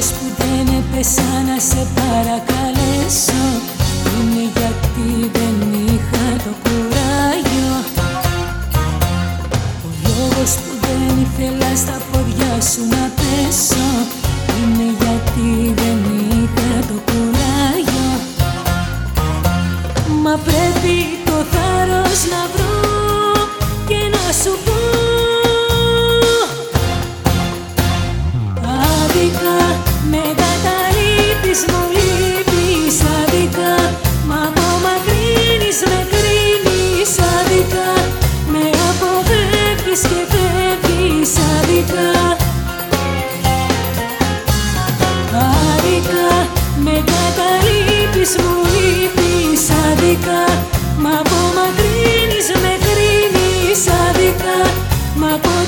Που δεν έπεσα να σε παρακαλέσω. Είναι γιατί δεν είχα το κουράγιο. Ο λόγος που δεν ήθελα στα πόδια σου να φεύγεις Άδικα. Άδικα με καταλείπεις μου λείπεις Άδικα. Μ' απομακρύνεις με κρίνεις Άδικα. Μ' αποτελειώνεις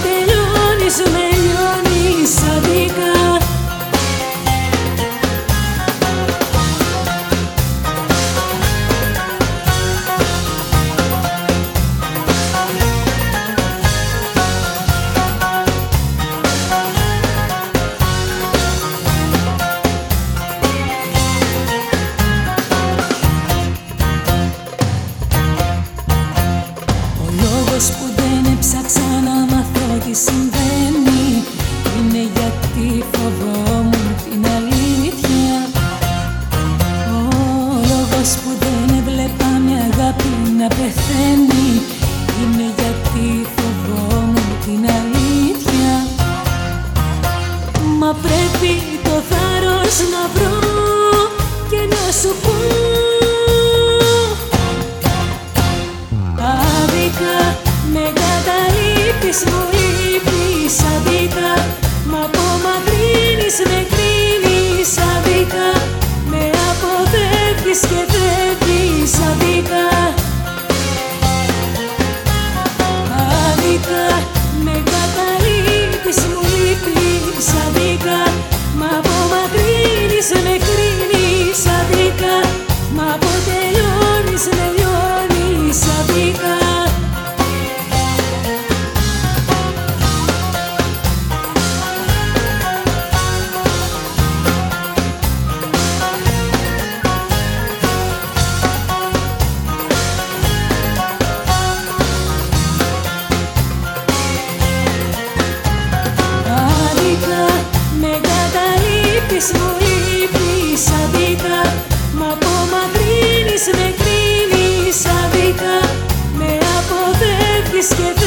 Που δεν έψαξα να μάθω τι συμβαίνει. Είναι γιατί φοβόμουν την αλήθεια. Ο λόγος που δεν έβλεπα μια αγάπη να πεθαίνει. Είναι γιατί φοβόμουν την αλήθεια. Μα πρέπει το θάρρος να βρω και να σου πω skip.